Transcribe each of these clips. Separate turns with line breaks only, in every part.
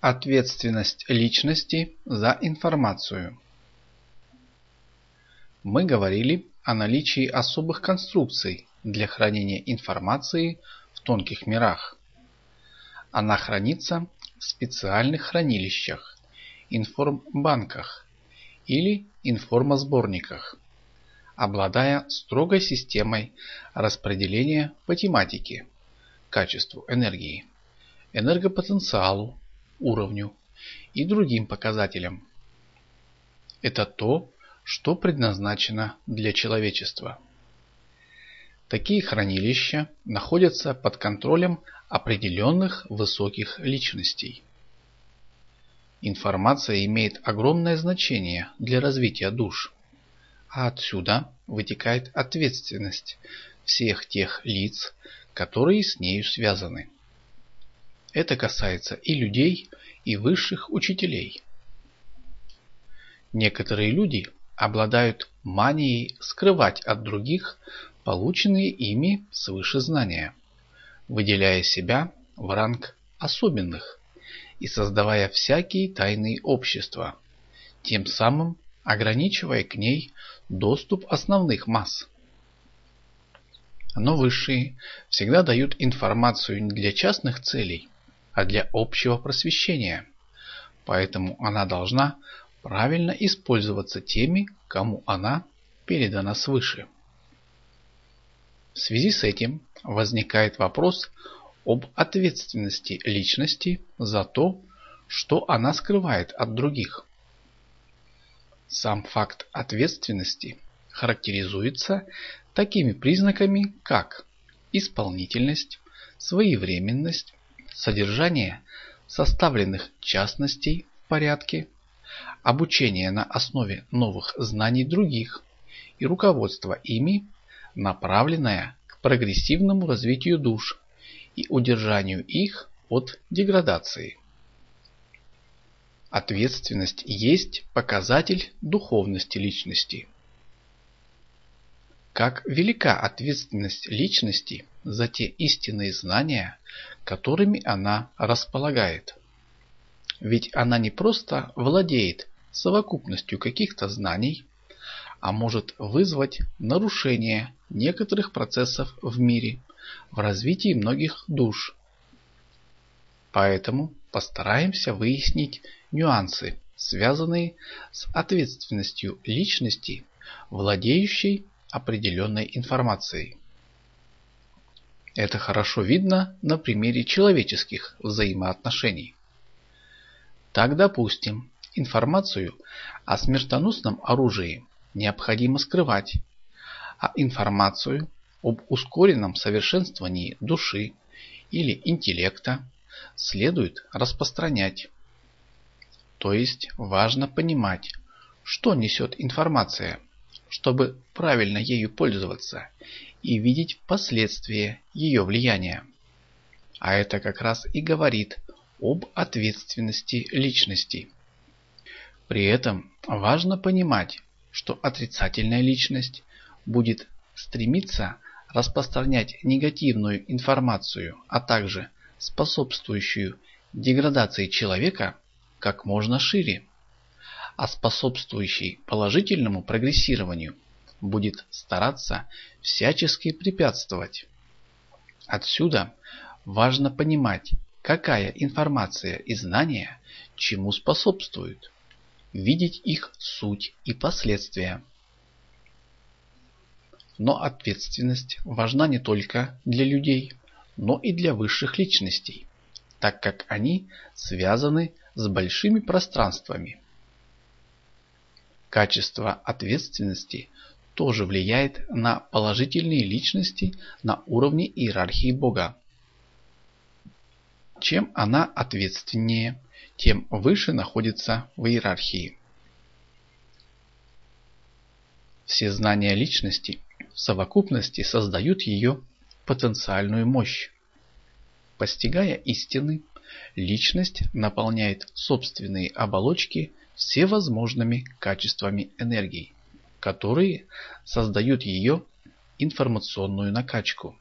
Ответственность личности за информацию. Мы говорили о наличии особых конструкций для хранения информации в тонких мирах. Она хранится в специальных хранилищах, информбанках или информосборниках, обладая строгой системой распределения по тематике, качеству энергии, энергопотенциалу, уровню и другим показателям. Это то, что предназначено для человечества. Такие хранилища находятся под контролем определенных высоких личностей. Информация имеет огромное значение для развития душ, а отсюда вытекает ответственность всех тех лиц, которые с нею связаны. Это касается и людей, и высших учителей. Некоторые люди обладают манией скрывать от других полученные ими свыше знания, выделяя себя в ранг особенных и создавая всякие тайные общества, тем самым ограничивая к ней доступ основных масс. Но высшие всегда дают информацию не для частных целей, а для общего просвещения. Поэтому она должна правильно использоваться теми, кому она передана свыше. В связи с этим возникает вопрос об ответственности личности за то, что она скрывает от других. Сам факт ответственности характеризуется такими признаками, как исполнительность, своевременность, содержание составленных частностей в порядке, обучение на основе новых знаний других и руководство ими, направленное к прогрессивному развитию душ и удержанию их от деградации. Ответственность есть показатель духовности личности. Как велика ответственность личности за те истинные знания, которыми она располагает. Ведь она не просто владеет совокупностью каких-то знаний, а может вызвать нарушение некоторых процессов в мире, в развитии многих душ. Поэтому постараемся выяснить нюансы, связанные с ответственностью личности, владеющей определенной информацией. Это хорошо видно на примере человеческих взаимоотношений. Так, допустим, информацию о смертоносном оружии необходимо скрывать, а информацию об ускоренном совершенствовании души или интеллекта следует распространять. То есть важно понимать, что несет информация, чтобы правильно ею пользоваться и видеть последствия ее влияния. А это как раз и говорит об ответственности личности. При этом важно понимать, что отрицательная личность будет стремиться распространять негативную информацию, а также способствующую деградации человека как можно шире, а способствующий положительному прогрессированию будет стараться всячески препятствовать. Отсюда важно понимать, какая информация и знания чему способствуют, видеть их суть и последствия. Но ответственность важна не только для людей, но и для высших личностей, так как они связаны с большими пространствами. Качество ответственности тоже влияет на положительные личности на уровне иерархии Бога. Чем она ответственнее, тем выше находится в иерархии. Все знания личности в совокупности создают ее потенциальную мощь. Постигая истины, личность наполняет собственные оболочки всевозможными качествами энергии которые создают ее информационную накачку.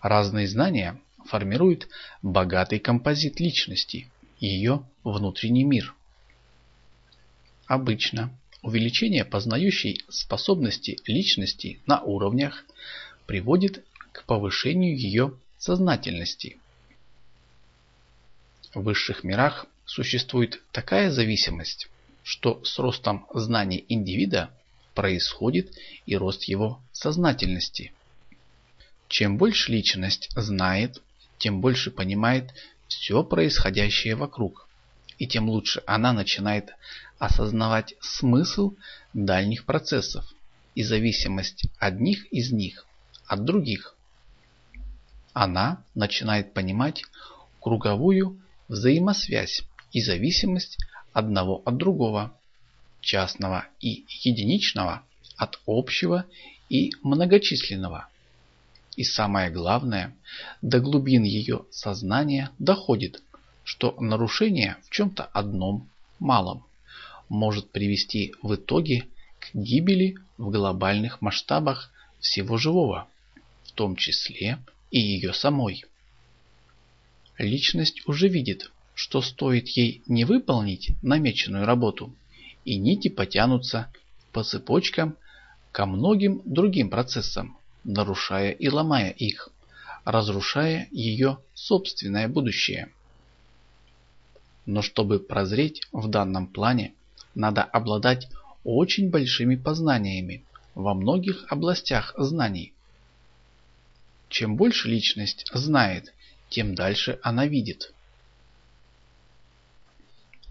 Разные знания формируют богатый композит личности ее внутренний мир. Обычно увеличение познающей способности личности на уровнях приводит к повышению ее сознательности. В высших мирах существует такая зависимость, что с ростом знаний индивида происходит и рост его сознательности. Чем больше личность знает, тем больше понимает все происходящее вокруг, и тем лучше она начинает осознавать смысл дальних процессов и зависимость одних из них от других. Она начинает понимать круговую взаимосвязь и зависимость одного от другого, частного и единичного от общего и многочисленного. И самое главное, до глубин ее сознания доходит, что нарушение в чем-то одном, малом, может привести в итоге к гибели в глобальных масштабах всего живого, в том числе и ее самой. Личность уже видит, что стоит ей не выполнить намеченную работу, и нити потянутся по цепочкам ко многим другим процессам, нарушая и ломая их, разрушая ее собственное будущее. Но чтобы прозреть в данном плане, надо обладать очень большими познаниями во многих областях знаний. Чем больше личность знает, тем дальше она видит.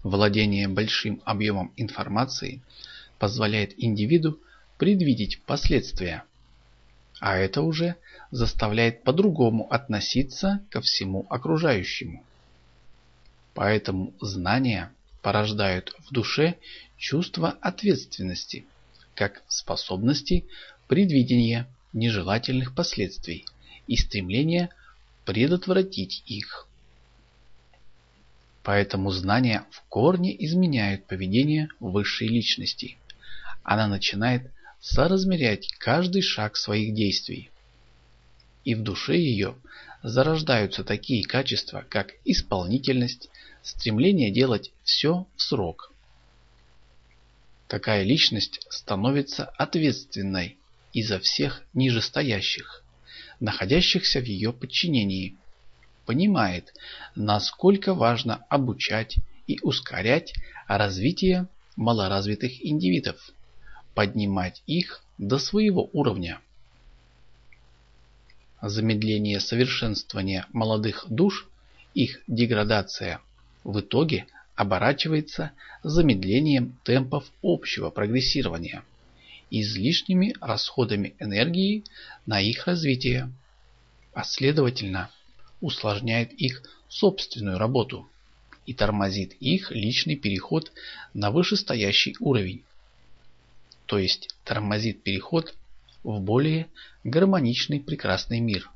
Владение большим объемом информации позволяет индивиду предвидеть последствия, а это уже заставляет по-другому относиться ко всему окружающему. Поэтому знания порождают в душе чувство ответственности, как способности предвидения нежелательных последствий и стремление предотвратить их. Поэтому знания в корне изменяют поведение высшей личности. Она начинает соразмерять каждый шаг своих действий. И в душе ее зарождаются такие качества, как исполнительность, стремление делать все в срок. Такая личность становится ответственной и за всех нижестоящих, находящихся в ее подчинении – понимает, насколько важно обучать и ускорять развитие малоразвитых индивидов, поднимать их до своего уровня. Замедление совершенствования молодых душ, их деградация, в итоге оборачивается замедлением темпов общего прогрессирования, излишними расходами энергии на их развитие, а следовательно усложняет их собственную работу и тормозит их личный переход на вышестоящий уровень. То есть тормозит переход в более гармоничный прекрасный мир.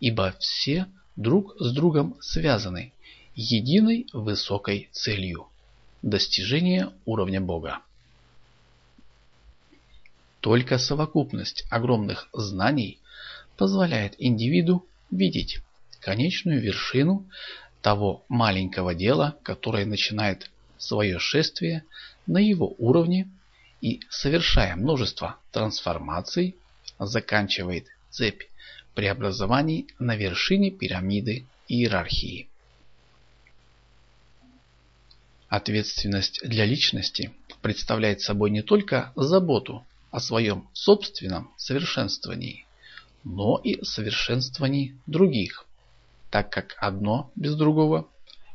Ибо все друг с другом связаны единой высокой целью – достижение уровня Бога. Только совокупность огромных знаний позволяет индивиду видеть конечную вершину того маленького дела, которое начинает свое шествие на его уровне и, совершая множество трансформаций, заканчивает цепь преобразований на вершине пирамиды иерархии. Ответственность для личности представляет собой не только заботу о своем собственном совершенствовании, но и совершенствовании других так как одно без другого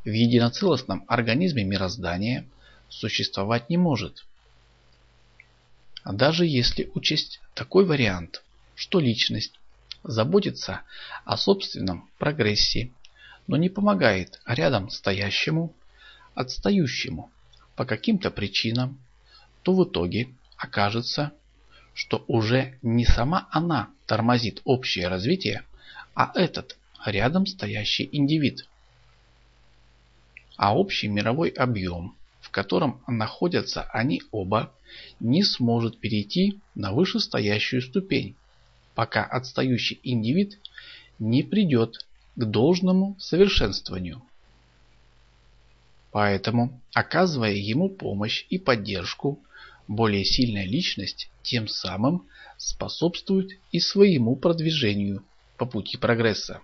в единоцелостном организме мироздания существовать не может. Даже если учесть такой вариант, что личность заботится о собственном прогрессе, но не помогает рядом стоящему, отстающему по каким-то причинам, то в итоге окажется, что уже не сама она тормозит общее развитие, а этот рядом стоящий индивид. А общий мировой объем, в котором находятся они оба, не сможет перейти на вышестоящую ступень, пока отстающий индивид не придет к должному совершенствованию. Поэтому, оказывая ему помощь и поддержку, более сильная личность тем самым способствует и своему продвижению по пути прогресса.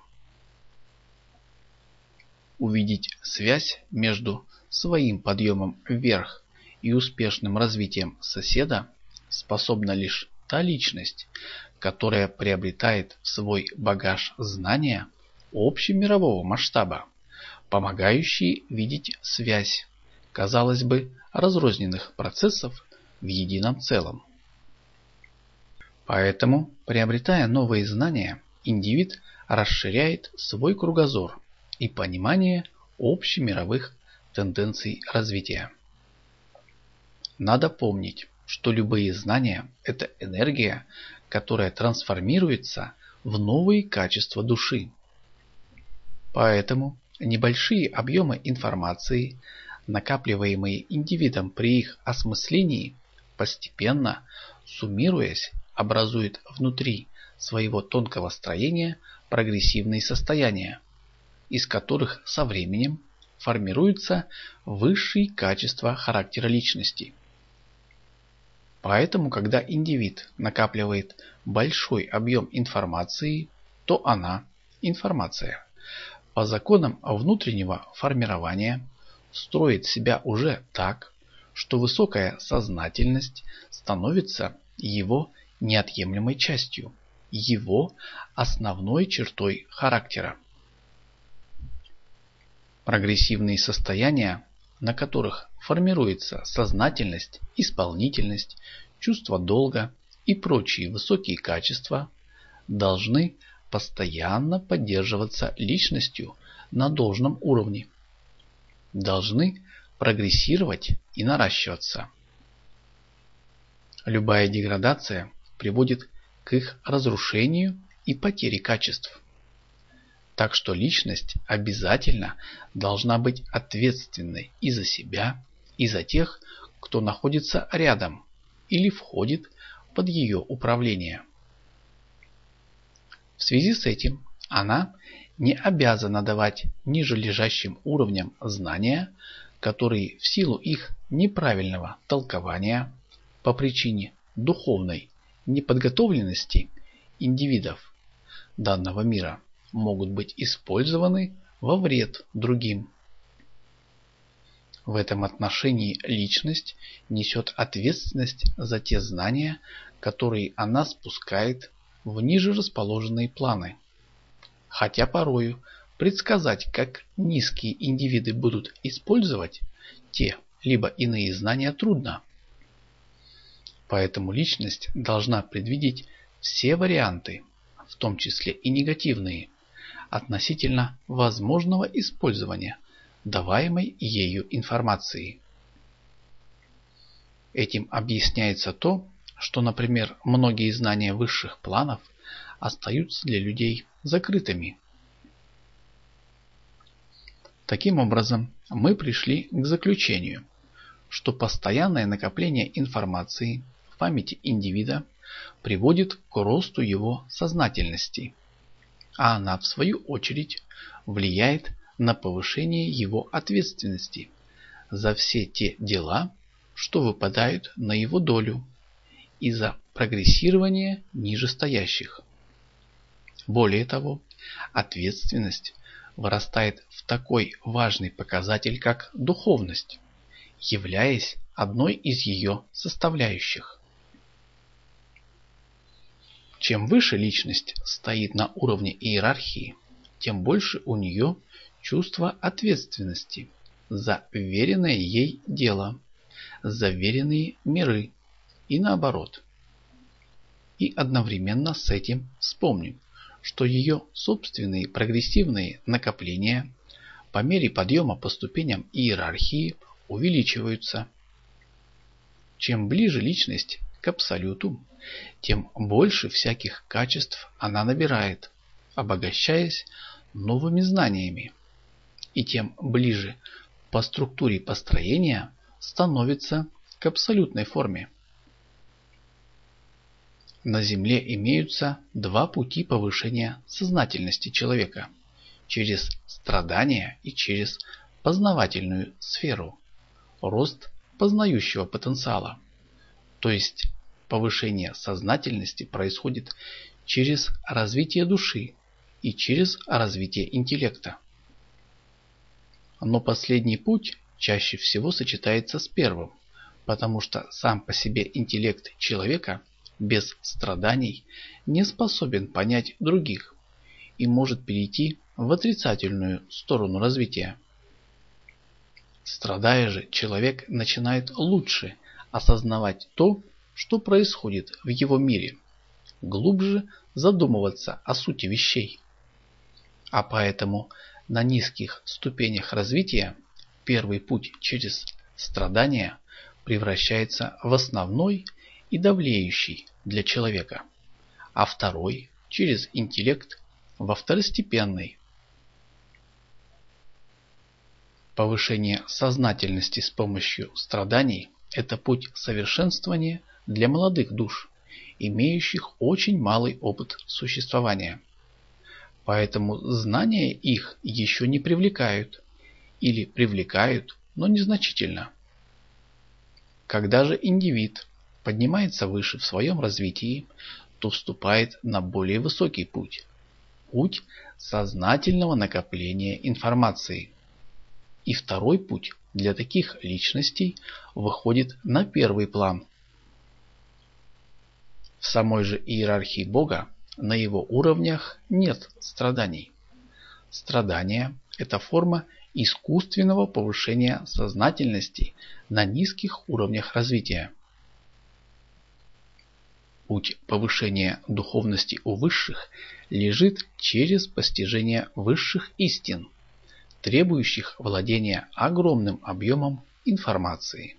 Увидеть связь между своим подъемом вверх и успешным развитием соседа способна лишь та личность, которая приобретает свой багаж знания общемирового масштаба, помогающий видеть связь, казалось бы, разрозненных процессов в едином целом. Поэтому, приобретая новые знания, индивид расширяет свой кругозор и понимание общемировых тенденций развития. Надо помнить, что любые знания – это энергия, которая трансформируется в новые качества души. Поэтому небольшие объемы информации, накапливаемые индивидом при их осмыслении, постепенно, суммируясь, образуют внутри своего тонкого строения прогрессивные состояния, из которых со временем формируются высшие качества характера личности. Поэтому, когда индивид накапливает большой объем информации, то она, информация, по законам внутреннего формирования строит себя уже так, что высокая сознательность становится его неотъемлемой частью, его основной чертой характера. Прогрессивные состояния, на которых формируется сознательность, исполнительность, чувство долга и прочие высокие качества, должны постоянно поддерживаться личностью на должном уровне. Должны прогрессировать и наращиваться. Любая деградация приводит к их разрушению и потере качеств. Так что личность обязательно должна быть ответственной и за себя, и за тех, кто находится рядом или входит под ее управление. В связи с этим она не обязана давать ниже лежащим уровням знания, которые в силу их неправильного толкования по причине духовной неподготовленности индивидов данного мира могут быть использованы во вред другим. В этом отношении личность несет ответственность за те знания, которые она спускает в ниже расположенные планы. Хотя порою предсказать, как низкие индивиды будут использовать те либо иные знания трудно. Поэтому личность должна предвидеть все варианты, в том числе и негативные, относительно возможного использования даваемой ею информации. Этим объясняется то, что, например, многие знания высших планов остаются для людей закрытыми. Таким образом, мы пришли к заключению, что постоянное накопление информации в памяти индивида приводит к росту его сознательности – а она в свою очередь влияет на повышение его ответственности за все те дела, что выпадают на его долю, и за прогрессирование нижестоящих. Более того, ответственность вырастает в такой важный показатель, как духовность, являясь одной из ее составляющих. Чем выше личность стоит на уровне иерархии, тем больше у нее чувство ответственности за веренное ей дело, за веренные миры и наоборот. И одновременно с этим вспомним, что ее собственные прогрессивные накопления по мере подъема по ступеням иерархии увеличиваются. Чем ближе личность к абсолюту, тем больше всяких качеств она набирает, обогащаясь новыми знаниями. И тем ближе по структуре построения становится к абсолютной форме. На Земле имеются два пути повышения сознательности человека – через страдания и через познавательную сферу, рост познающего потенциала. То есть повышение сознательности происходит через развитие души и через развитие интеллекта. Но последний путь чаще всего сочетается с первым, потому что сам по себе интеллект человека без страданий не способен понять других и может перейти в отрицательную сторону развития. Страдая же, человек начинает лучше осознавать то, что происходит в его мире, глубже задумываться о сути вещей. А поэтому на низких ступенях развития первый путь через страдания превращается в основной и давлеющий для человека, а второй через интеллект во второстепенный. Повышение сознательности с помощью страданий – это путь совершенствования для молодых душ, имеющих очень малый опыт существования. Поэтому знания их еще не привлекают или привлекают, но незначительно. Когда же индивид поднимается выше в своем развитии, то вступает на более высокий путь путь сознательного накопления информации. И второй путь для таких личностей выходит на первый план. В самой же иерархии Бога на его уровнях нет страданий. Страдания – это форма искусственного повышения сознательности на низких уровнях развития. Путь повышения духовности у высших лежит через постижение высших истин, требующих владения огромным объемом информации.